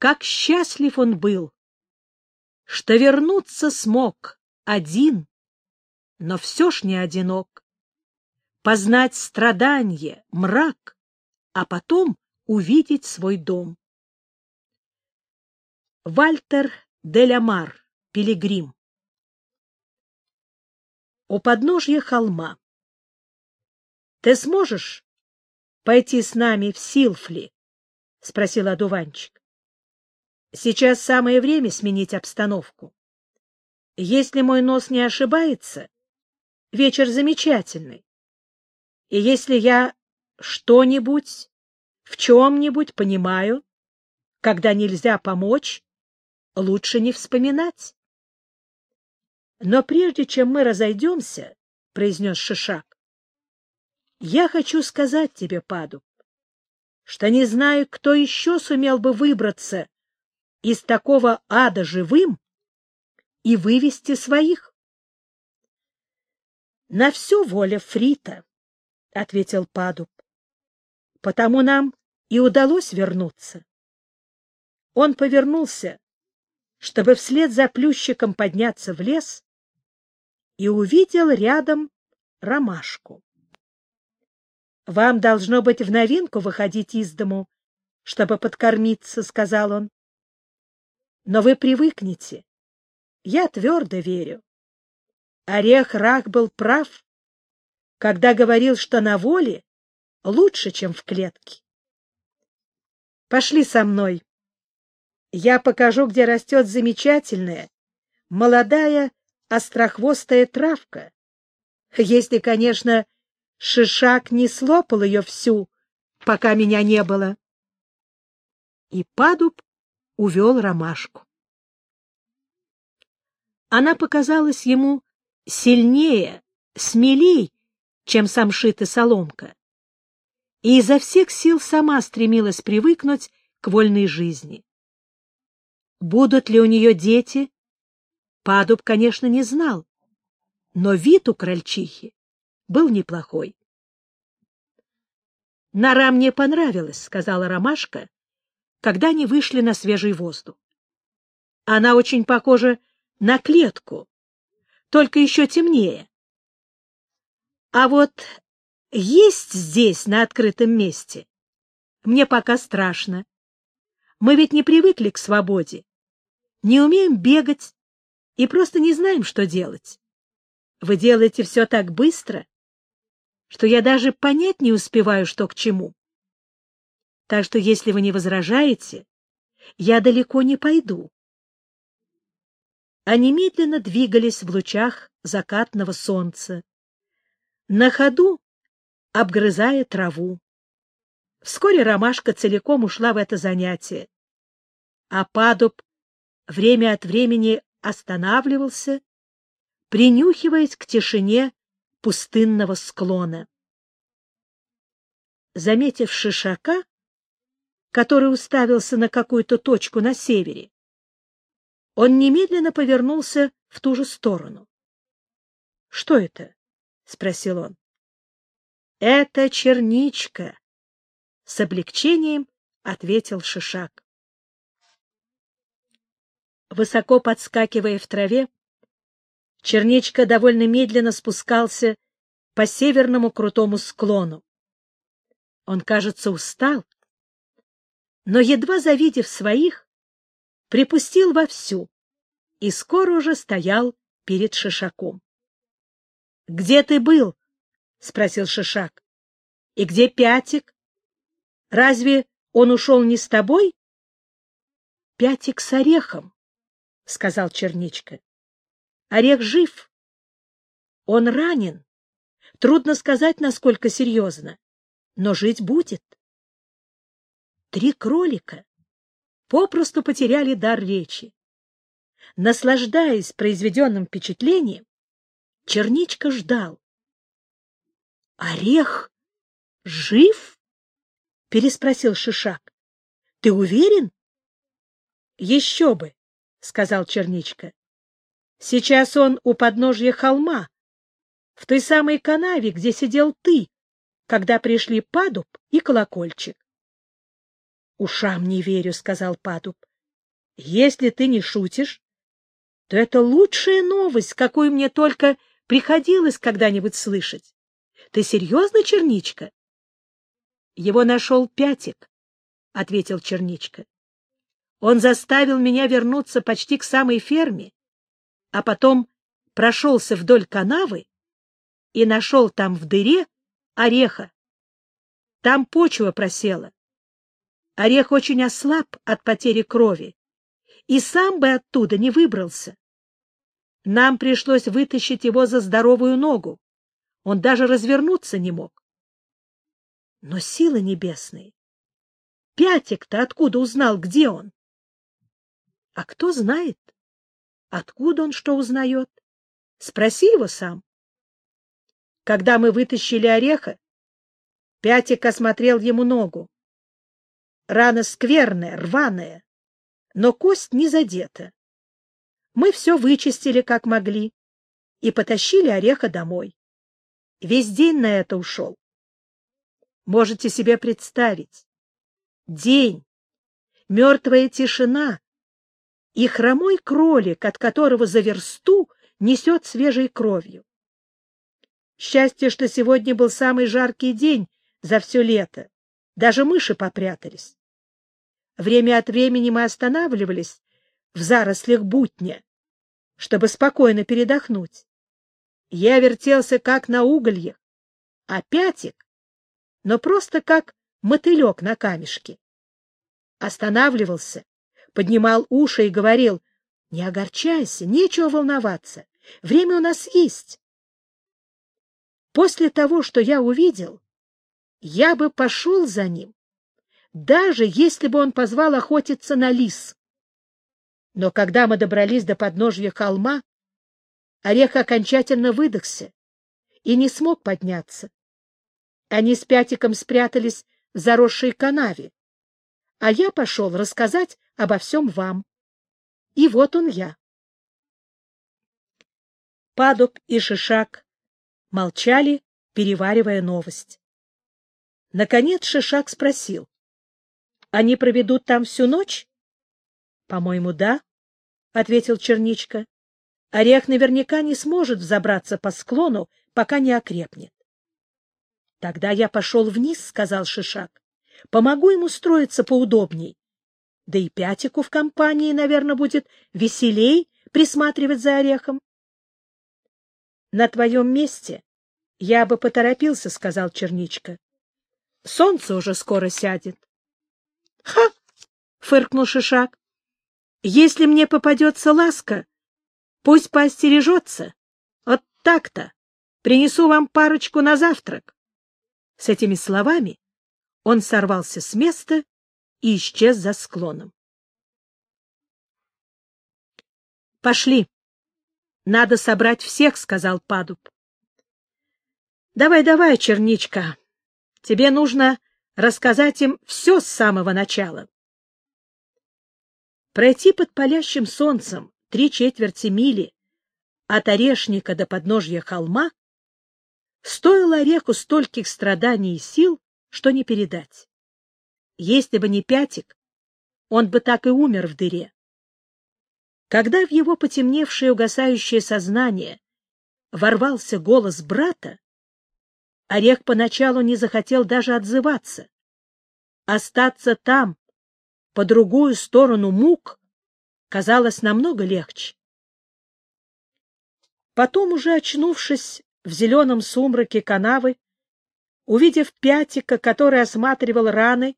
как счастлив он был, что вернуться смог один, но все ж не одинок, познать страдание, мрак, а потом увидеть свой дом. Вальтер де Ламар, пилигрим У подножья холма. Ты сможешь пойти с нами в Силфли? — спросил одуванчик. — Сейчас самое время сменить обстановку. Если мой нос не ошибается, вечер замечательный. И если я что-нибудь в чем-нибудь понимаю, когда нельзя помочь, лучше не вспоминать. Но прежде чем мы разойдемся, — произнес Шишак, — я хочу сказать тебе, Паду, что не знаю, кто еще сумел бы выбраться из такого ада живым и вывести своих. — На все воля Фрита, — ответил Падуб. — Потому нам и удалось вернуться. Он повернулся, чтобы вслед за плющиком подняться в лес, и увидел рядом ромашку. Вам должно быть в новинку выходить из дому, чтобы подкормиться, — сказал он. Но вы привыкнете. Я твердо верю. Орех Рах был прав, когда говорил, что на воле лучше, чем в клетке. Пошли со мной. Я покажу, где растет замечательная, молодая острохвостая травка. Если, конечно, Шишак не слопал ее всю, пока меня не было. И Падуб увел ромашку. Она показалась ему сильнее, смелей, чем самшит и соломка, и изо всех сил сама стремилась привыкнуть к вольной жизни. Будут ли у нее дети? Падуб, конечно, не знал, но вид у крольчихи был неплохой. «Нора мне понравилась», — сказала Ромашка, когда они вышли на свежий воздух. «Она очень похожа на клетку, только еще темнее. А вот есть здесь, на открытом месте, мне пока страшно. Мы ведь не привыкли к свободе, не умеем бегать и просто не знаем, что делать. Вы делаете все так быстро, что я даже понять не успеваю, что к чему. Так что, если вы не возражаете, я далеко не пойду. Они медленно двигались в лучах закатного солнца, на ходу обгрызая траву. Вскоре ромашка целиком ушла в это занятие, а падуб время от времени останавливался, принюхиваясь к тишине пустынного склона. Заметив шишака, который уставился на какую-то точку на севере, он немедленно повернулся в ту же сторону. — Что это? — спросил он. — Это черничка, — с облегчением ответил Шишак. Высоко подскакивая в траве, Черничка довольно медленно спускался по северному крутому склону. Он, кажется, устал, но, едва завидев своих, припустил вовсю и скоро уже стоял перед Шишаком. — Где ты был? — спросил Шишак. — И где Пятик? Разве он ушел не с тобой? — Пятик с орехом, — сказал Черничка. Орех жив. Он ранен. Трудно сказать, насколько серьезно, но жить будет. Три кролика попросту потеряли дар речи. Наслаждаясь произведенным впечатлением, Черничка ждал. — Орех жив? — переспросил Шишак. — Ты уверен? — Еще бы, — сказал Черничка. Сейчас он у подножья холма, в той самой канаве, где сидел ты, когда пришли Падуб и Колокольчик. — Ушам не верю, — сказал Падуб. Если ты не шутишь, то это лучшая новость, какую мне только приходилось когда-нибудь слышать. Ты серьезно, Черничка? — Его нашел Пятик, — ответил Черничка. Он заставил меня вернуться почти к самой ферме, а потом прошелся вдоль канавы и нашел там в дыре ореха. Там почва просела. Орех очень ослаб от потери крови и сам бы оттуда не выбрался. Нам пришлось вытащить его за здоровую ногу. Он даже развернуться не мог. Но силы небесные! Пятик-то откуда узнал, где он? А кто знает, откуда он что узнает? Спроси его сам. Когда мы вытащили ореха, Пятик осмотрел ему ногу. Рана скверная, рваная, но кость не задета. Мы все вычистили, как могли, и потащили ореха домой. Весь день на это ушел. Можете себе представить. День, мертвая тишина и хромой кролик, от которого за версту несет свежей кровью. Счастье, что сегодня был самый жаркий день за все лето. Даже мыши попрятались. Время от времени мы останавливались в зарослях бутня, чтобы спокойно передохнуть. Я вертелся как на угольях, а пятик, но просто как мотылек на камешке. Останавливался, поднимал уши и говорил, «Не огорчайся, нечего волноваться, время у нас есть». После того, что я увидел, я бы пошел за ним, даже если бы он позвал охотиться на лис. Но когда мы добрались до подножья холма, орех окончательно выдохся и не смог подняться. Они с Пятиком спрятались в заросшей канаве, а я пошел рассказать обо всем вам. И вот он я. Падок и Шишак молчали, переваривая новость. Наконец Шишак спросил. — Они проведут там всю ночь? — По-моему, да, — ответил Черничка. — Орех наверняка не сможет взобраться по склону, пока не окрепнет. — Тогда я пошел вниз, — сказал Шишак. — Помогу ему строиться поудобней. Да и Пятику в компании, наверное, будет веселей присматривать за орехом. — На твоем месте я бы поторопился, — сказал Черничка. — Солнце уже скоро сядет. — Ха! — фыркнул Шишак. — Если мне попадется ласка, пусть поостережется. Вот так-то. Принесу вам парочку на завтрак. С этими словами он сорвался с места и исчез за склоном. — Пошли. Надо собрать всех, — сказал Падуб. — Давай, давай, черничка. Тебе нужно рассказать им все с самого начала. Пройти под палящим солнцем три четверти мили от орешника до подножья холма стоило ореху стольких страданий и сил, что не передать. Если бы не Пятик, он бы так и умер в дыре. Когда в его потемневшее угасающее сознание ворвался голос брата, Орех поначалу не захотел даже отзываться. Остаться там, по другую сторону мук, казалось намного легче. Потом, уже очнувшись в зеленом сумраке канавы, увидев Пятика, который осматривал раны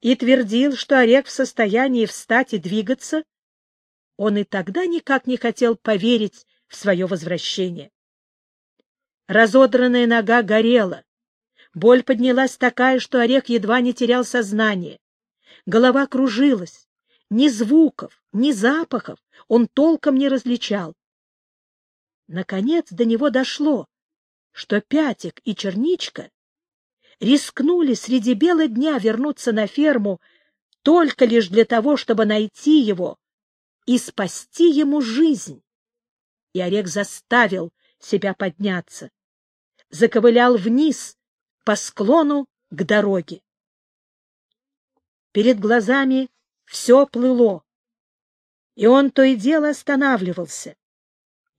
и твердил, что Орех в состоянии встать и двигаться, он и тогда никак не хотел поверить в свое возвращение. Разодранная нога горела. Боль поднялась такая, что Орех едва не терял сознание. Голова кружилась. Ни звуков, ни запахов он толком не различал. Наконец до него дошло, что Пятик и Черничка рискнули среди бела дня вернуться на ферму только лишь для того, чтобы найти его и спасти ему жизнь. И Орех заставил себя подняться, заковылял вниз по склону к дороге. Перед глазами все плыло. и он то и дело останавливался.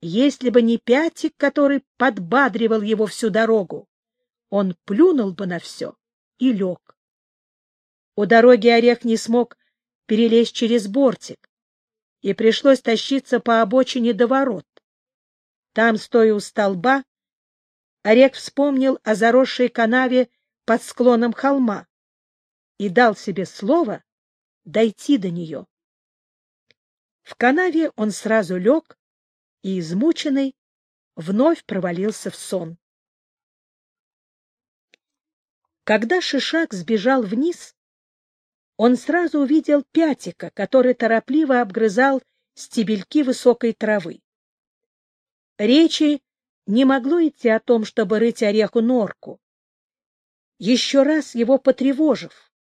Если бы не Пятик, который подбадривал его всю дорогу, он плюнул бы на все и лег. У дороги Орех не смог перелезть через бортик, и пришлось тащиться по обочине до ворот. Там, стоя у столба, Орех вспомнил о заросшей канаве под склоном холма и дал себе слово дойти до нее. В канаве он сразу лег и, измученный, вновь провалился в сон. Когда Шишак сбежал вниз, он сразу увидел Пятика, который торопливо обгрызал стебельки высокой травы. Речи не могло идти о том, чтобы рыть ореху норку. Еще раз его потревожив,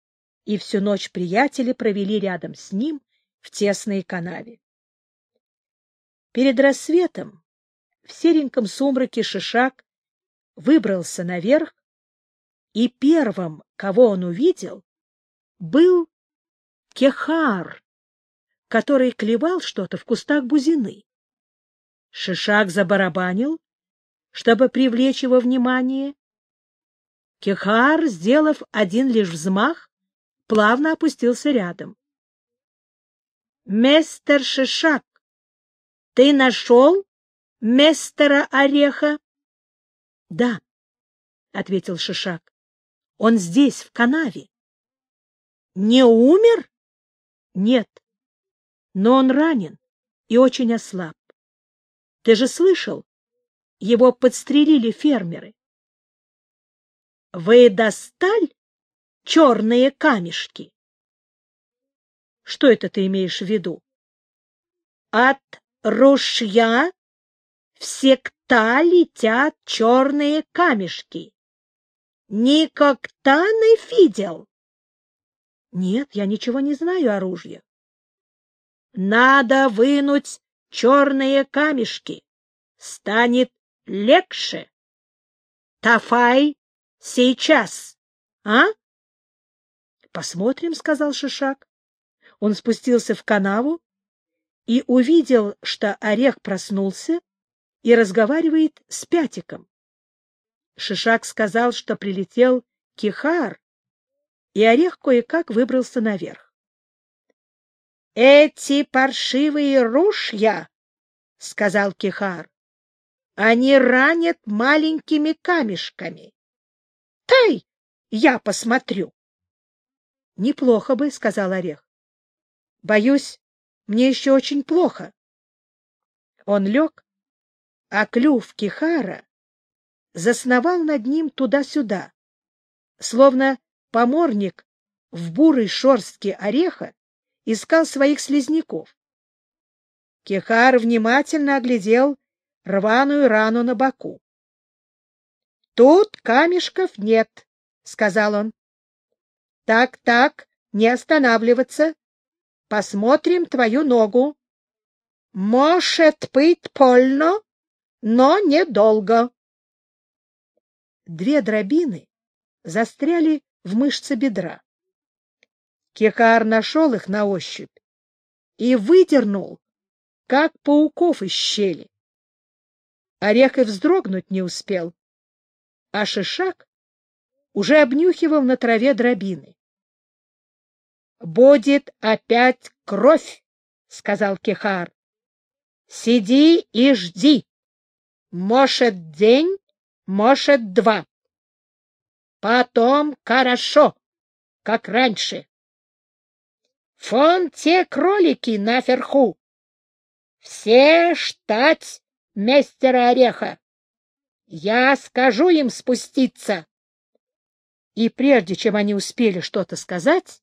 и всю ночь приятели провели рядом с ним в тесной канаве. Перед рассветом в сереньком сумраке Шишак выбрался наверх, и первым, кого он увидел, был Кехар, который клевал что-то в кустах бузины. Шишак забарабанил, чтобы привлечь его внимание. Кехар, сделав один лишь взмах, плавно опустился рядом. — Мистер Шишак, ты нашел мистера Ореха? — Да, — ответил Шишак. — Он здесь, в канаве. — Не умер? — Нет, но он ранен и очень ослаб. Ты же слышал? Его подстрелили фермеры. — Вы достали черные камешки? — Что это ты имеешь в виду? — От ружья в секта летят черные камешки. Никогда не видел? Нет, я ничего не знаю о ружье. Надо вынуть черные камешки. Станет легче. Тафай сейчас, а? Посмотрим, — сказал Шишак. Он спустился в канаву и увидел, что Орех проснулся и разговаривает с Пятиком. Шишак сказал, что прилетел Кихар, и Орех кое-как выбрался наверх. — Эти паршивые ружья, — сказал Кихар, — они ранят маленькими камешками. — Тай, я посмотрю. — Неплохо бы, — сказал Орех. — Боюсь, мне еще очень плохо. Он лег, а клюв Кихара засновал над ним туда-сюда, словно поморник в бурой шорстке ореха искал своих слизняков. Кихар внимательно оглядел рваную рану на боку. — Тут камешков нет, — сказал он. — Так-так, не останавливаться. Посмотрим твою ногу. Может быть, польно, но недолго. Две дробины застряли в мышце бедра. Кекар нашел их на ощупь и выдернул, как пауков из щели. Орех и вздрогнуть не успел, а Шишак уже обнюхивал на траве дробины. — Будет опять кровь, — сказал Кехар. — Сиди и жди. Может, день, может, два. Потом хорошо, как раньше. Фон те кролики наверху. Все штать мастера Ореха. Я скажу им спуститься. И прежде чем они успели что-то сказать,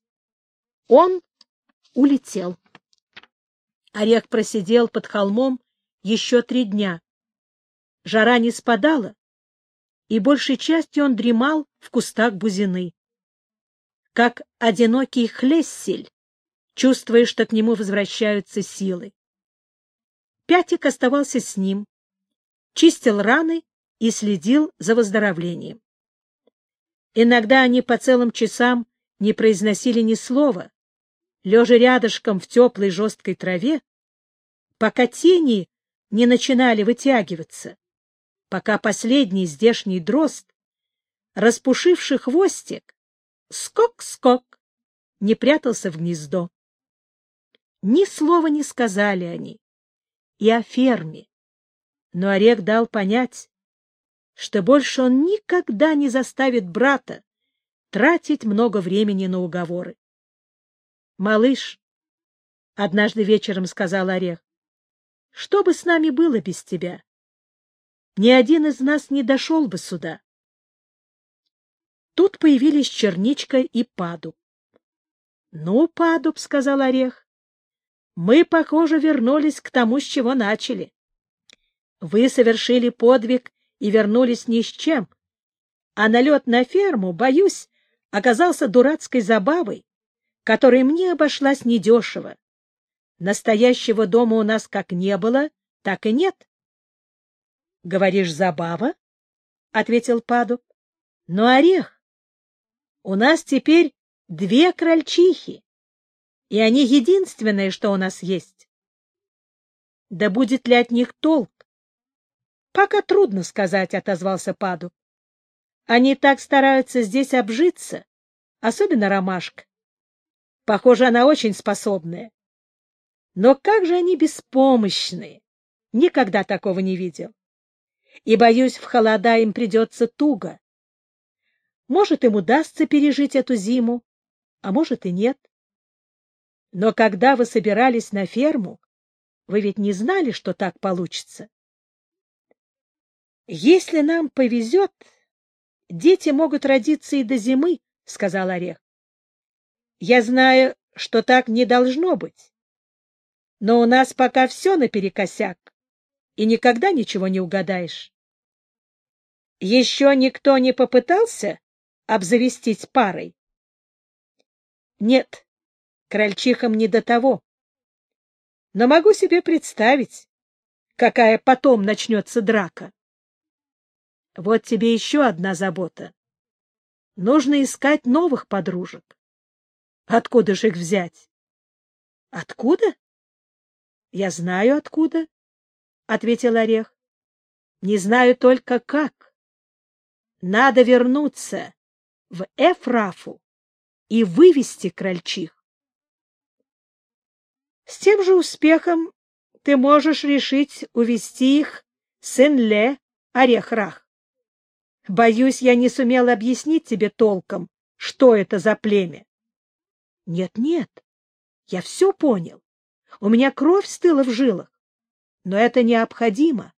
он улетел. Орех просидел под холмом еще три дня. Жара не спадала, и большей частью он дремал в кустах бузины. Как одинокий хлессель, чувствуя, что к нему возвращаются силы. Пятик оставался с ним, чистил раны и следил за выздоровлением. Иногда они по целым часам не произносили ни слова, лежа рядышком в теплой жесткой траве, пока тени не начинали вытягиваться, пока последний здешний дрозд, распушивший хвостик, скок-скок, не прятался в гнездо. Ни слова не сказали они и о ферме, но Орех дал понять, что больше он никогда не заставит брата тратить много времени на уговоры. — Малыш, — однажды вечером сказал Орех, — что бы с нами было без тебя? Ни один из нас не дошел бы сюда. Тут появились Черничка и Падуб. — Ну, Падуб, — сказал Орех, — мы, похоже, вернулись к тому, с чего начали. Вы совершили подвиг и вернулись ни с чем. А налет на ферму, боюсь, оказался дурацкой забавой, которая мне обошлась недешево. Настоящего дома у нас как не было, так и нет. — Говоришь, забава? — ответил Падуб. — Но орех. У нас теперь две крольчихи, и они единственное, что у нас есть. Да будет ли от них толк? Пока трудно сказать, — отозвался Паду. Они так стараются здесь обжиться, особенно ромашка. Похоже, она очень способная. Но как же они беспомощны! Никогда такого не видел. И, боюсь, в холода им придется туго. Может, им удастся пережить эту зиму, а может и нет. Но когда вы собирались на ферму, вы ведь не знали, что так получится. — Если нам повезет, дети могут родиться и до зимы, — сказал Орех. — Я знаю, что так не должно быть. Но у нас пока все наперекосяк, и никогда ничего не угадаешь. — Еще никто не попытался обзавестись парой? — Нет, крольчихам не до того. Но могу себе представить, какая потом начнется драка. Вот тебе еще одна забота. Нужно искать новых подружек. Откуда же их взять? — Откуда? — Я знаю, откуда, — ответил Орех. — Не знаю только как. Надо вернуться в Эфрафу и вывести крольчих. С тем же успехом ты можешь решить увести их с Энле Орех-Рах. Боюсь, я не сумел объяснить тебе толком, что это за племя. Нет, нет, я все понял. У меня кровь стыла в жилах. Но это необходимо.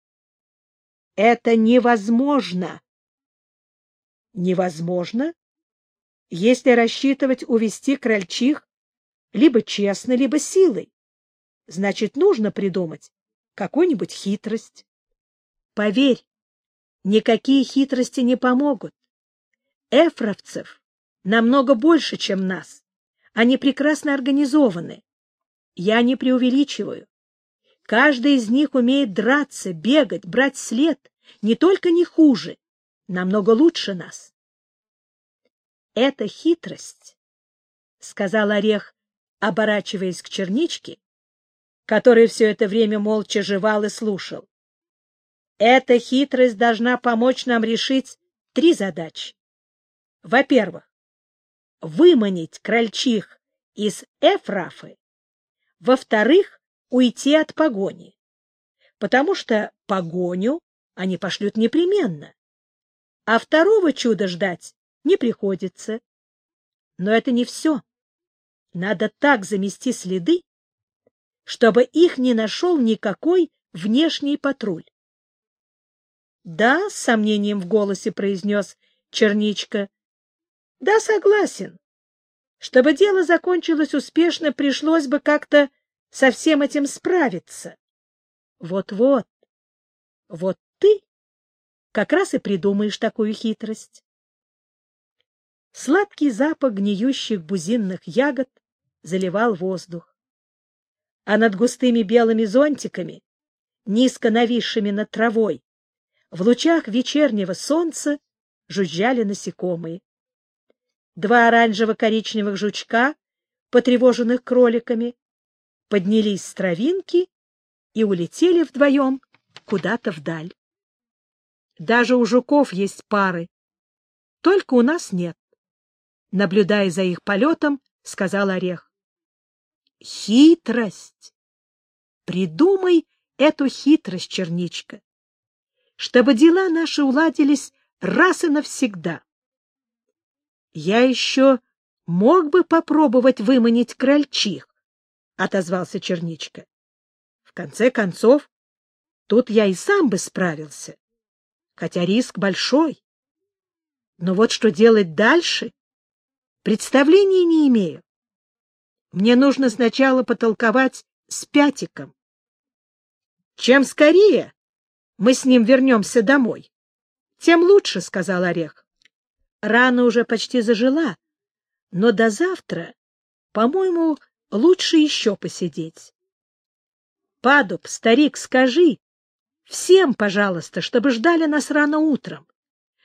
Это невозможно. Невозможно? Если рассчитывать увести крольчих либо честно, либо силой, значит, нужно придумать какую-нибудь хитрость. Поверь, Никакие хитрости не помогут. Эфровцев намного больше, чем нас. Они прекрасно организованы. Я не преувеличиваю. Каждый из них умеет драться, бегать, брать след, не только не хуже, намного лучше нас. Это хитрость, — сказал Орех, оборачиваясь к черничке, который все это время молча жевал и слушал. Эта хитрость должна помочь нам решить три задачи. Во-первых, выманить крольчих из Эфрафы. Во-вторых, уйти от погони, потому что погоню они пошлют непременно, а второго чуда ждать не приходится. Но это не все. Надо так замести следы, чтобы их не нашел никакой внешний патруль. Да, — с сомнением в голосе произнес Черничка. — Да, согласен. Чтобы дело закончилось успешно, пришлось бы как-то со всем этим справиться. Вот-вот. Вот ты как раз и придумаешь такую хитрость. Сладкий запах гниющих бузинных ягод заливал воздух. А над густыми белыми зонтиками, низко нависшими над травой, в лучах вечернего солнца жужжали насекомые. Два оранжево-коричневых жучка, потревоженных кроликами, поднялись с травинки и улетели вдвоем куда-то вдаль. Даже у жуков есть пары, только у нас нет. Наблюдая за их полетом, сказал Орех. Хитрость! Придумай эту хитрость, Черничка, чтобы дела наши уладились раз и навсегда. Я еще мог бы попробовать выманить крольчих, — отозвался Черничка. В конце концов, тут я и сам бы справился, хотя риск большой. Но вот что делать дальше, представления не имею. Мне нужно сначала потолковать с Пятиком. Чем скорее мы с ним вернемся домой, тем лучше, — сказал Орех. Рана уже почти зажила, но до завтра, по-моему, лучше еще посидеть. Падуб, старик, скажи всем, пожалуйста, чтобы ждали нас рано утром.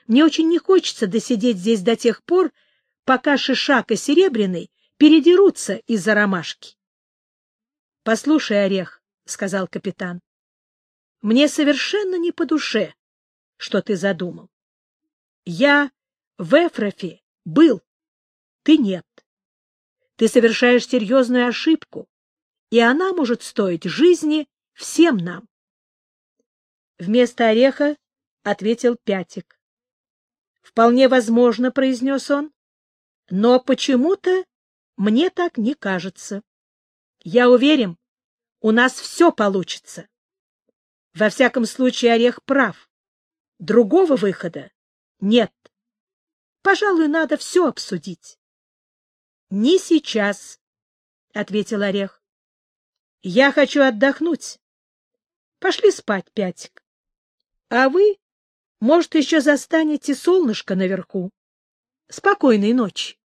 Мне очень не хочется досидеть здесь до тех пор, пока Шишак и Серебряный передерутся из-за ромашки. — Послушай, Орех, — сказал капитан, мне совершенно не по душе, что ты задумал. Я в Эфрофе был, ты нет. Ты совершаешь серьезную ошибку, и она может стоить жизни всем нам. Вместо ореха ответил Пятик. — Вполне возможно, — произнес он, — но почему-то мне так не кажется. Я уверен, у нас все получится. Во всяком случае, Орех прав. Другого выхода нет. Пожалуй, надо все обсудить. — Не сейчас, — ответил Орех. — Я хочу отдохнуть. Пошли спать, Пятик. А вы, может, еще застанете солнышко наверху. Спокойной ночи.